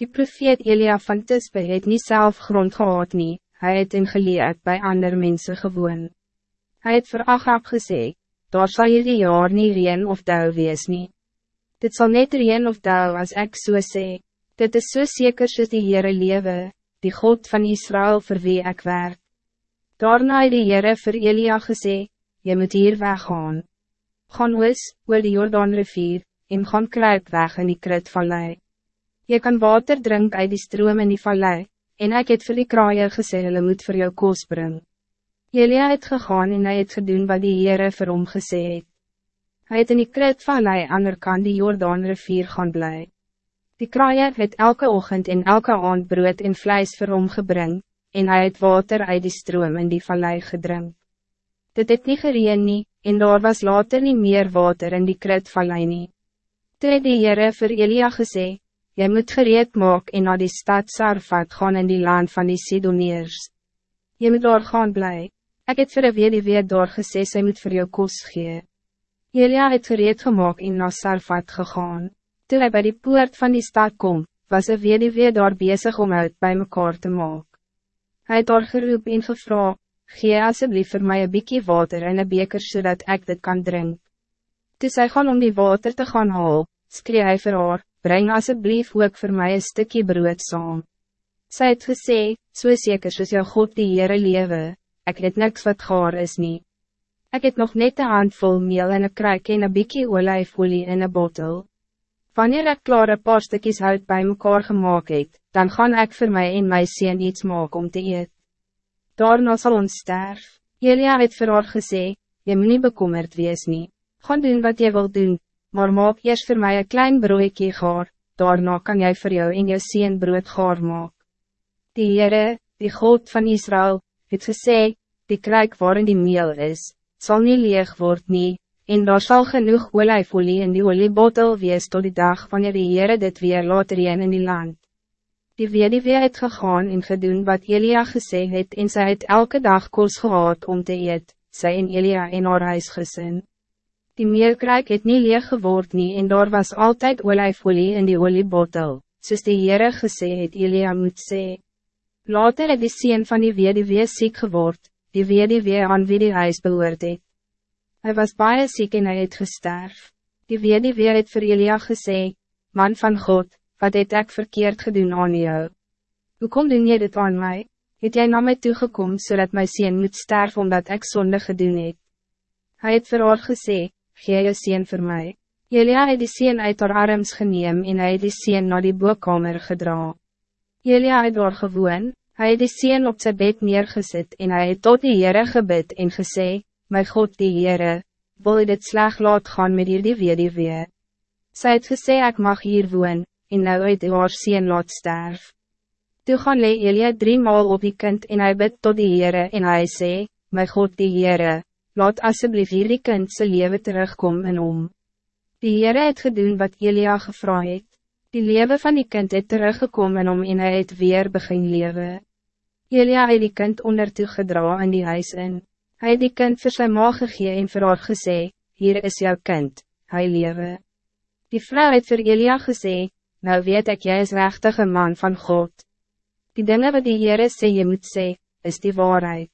Die profeet Elia van Tispe het nie self grond gehad nie, hy het in geleerd by ander mensen gewoon. Hij het vir Agab gesê, daar sal hierdie jaar nie reen of dou wees nie. Dit zal net reen of dou as ek so sê, dit is so seker soos die Heere lewe, die God van Israël vir wie ek werk. Daarna het die Heere vir Elia gesê, je moet hier weggaan. Gaan oos, oor die Jordaan rivier, en gaan kruip weg in die krit vallei. Je kan water drink uit die stroom in die vallei, en ek het vir die kraaier gesê hulle moet vir jou koos bring. Elia het gegaan en hy het gedoen wat die Heere vir hom gesê het. Hy het in die krit vallei ander kan die Jordaan rivier gaan bly. Die kraaier het elke ochtend en elke aand brood en vlijs vir hom gebring, en hij het water uit die stroom in die vallei gedrink. Dit het niet gereen nie, en daar was later niet meer water in die krit vallei nie. Toe het die Heere vir Elia gesê, Jy moet gereed maak en naar die stad Sarfat gaan in die land van die Sidoneers. Jy moet daar gaan bly. Ek het vir een weduwee daar gesê, sy moet vir jou kos gee. Elia het gereed gemaakt en naar Sarfat gegaan. Toe hy by die poort van die stad kom, was een weduwee daar bezig om uit bij mekaar te maak. Hij het daar geroep en gevra, gee asseblief vir my een bykie water in een beker zodat ik dit kan drinken. Toe sy gaan om die water te gaan haal, skree hy vir haar, breng asseblief ook voor mij een stukje brood saam. Sy het gesê, so seker soos jou God die Heere lewe, ek het niks wat gaar is nie. Ek het nog net een handvol meel en een kruik en een bykie olijfolie in een bottel. Wanneer ek klaar een paar stukjes hout bij mekaar gemaakt het, dan gaan ik voor mij en my sien iets maak om te eet. Daarna sal ons sterf. Elia het vir haar gesê, jy moet nie bekommerd wees nie. Gaan doen wat je wilt doen, maar maak eerst voor mij een klein broodje gaar, daarna kan jij voor jou in je zien brood gaar maak. Die Heere, die God van Israël, het gesê, die kruik waarin die meel is, zal niet leeg worden nie, en daar zal genoeg olijfolie in die oliebottel wees tot die dag wanneer die Heere dit weer laat reen in die land. Die weduwee het gegaan en gedoen wat Elia gesê het en sy het elke dag kos gehad om te eet, sy en Elia in haar huisgesin. Die meelkruik het niet leeg geword nie en daar was altijd olijfolie in die oliebottel, soos die Heere gesê het Elia moet sê. Later het die sien van die weduwee ziek geword, die weduwee aan wie die huis behoort het. Hy was baie ziek en hy het gesterf. Die weduwee het vir Elia gesê, Man van God, wat het ek verkeerd gedoen aan jou? Hoe kom doen jy dit aan mij? Het jy na my toegekom, zodat my sien moet sterf omdat ik zonde gedoen het? Hij het vir haar gesê, gee je sien voor mij. Jelia het die sien uit haar arms geneem en hy het die sien na die boekkamer gedra. Jelia het daar gewoon, hy het die sien op zijn bed neergezet en hij het tot die Heere gebid en gesê, My God die Heere, wil je dit sleg laat gaan met hier die wee. Sy het gesê ek mag hier woon, en nou het haar sien laat sterf. Toe gaan lee Elia drie maal op die kind en hij bid tot die Heere en hij sê, My God die Heere, laat asseblief hierdie kind sy leven terugkom in om. Die Heere het gedoen wat Elia gevra het. Die leven van die kind het teruggekom in om en hy het weer begin leven. Elia het die kind ondertoe gedra in die huis in. Hij het die kind vir sy ma gegee en vir haar gesê, hier is jouw kind, hy lewe. Die vrouw het vir Elia gesê, nou weet ik jij is rechtige man van God. Die dingen wat die Heere sê je moet sê, is die waarheid.